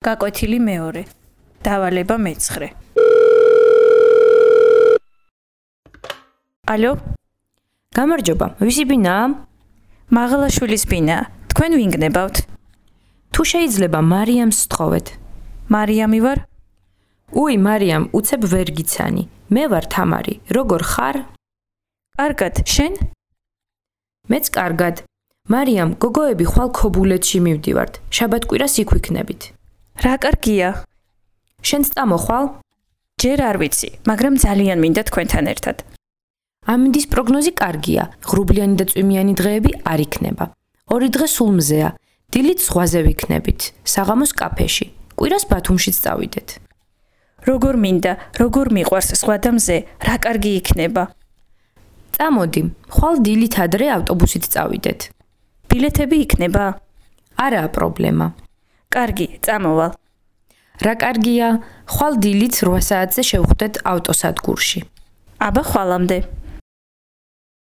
გაკვეთილი მეორე. დავალება მეცხრე. ალო, გამარჯობა, ვისი ბინაა? მაღლაშვილის ბინა. თქვენ ვინგნებავთ? თუ შეიძლება მარიამს სთხოვეთ. მარიამი ვარ? უი, მარიამ, უცებ ვერ გიცანი. მე ვარ თამარი. როგორ ხარ? კარგად, შენ? მეც კარგად. მარიამ, გოგოები ხვალ ქობულეთში მივდივართ. შაბათკვირას იქ ვიქნებით. რა კარგია. შენც წამოხვალ? ჯერ არ ვიცი, მაგრამ ძალიან მინდა თქვენთან ერთად. ამინდის პროგნოზი კარგია. ღრუბლიანი და წვიმიანი დღეები არ იქნება. ორი დღე სულ მზეა. დილით ზღვაზე ვიქნებით, საღამოს კაფეში. კვირას ბათუმშიც წავიდეთ. როგორ მინდა, როგორ მიყვარს სხვა და მზე, რა კარგი იქნება. წამოდი, ხვალ დილით ადრე ავტობუსით წავიდეთ. ბილეთები იქნება? არაა პრობლემა. კარგი, წამოვალ. რა კარგია, ხვალ დილით 8 საათზე შევხვდეთ ავტოსადგურში. აბა ხვალამდე.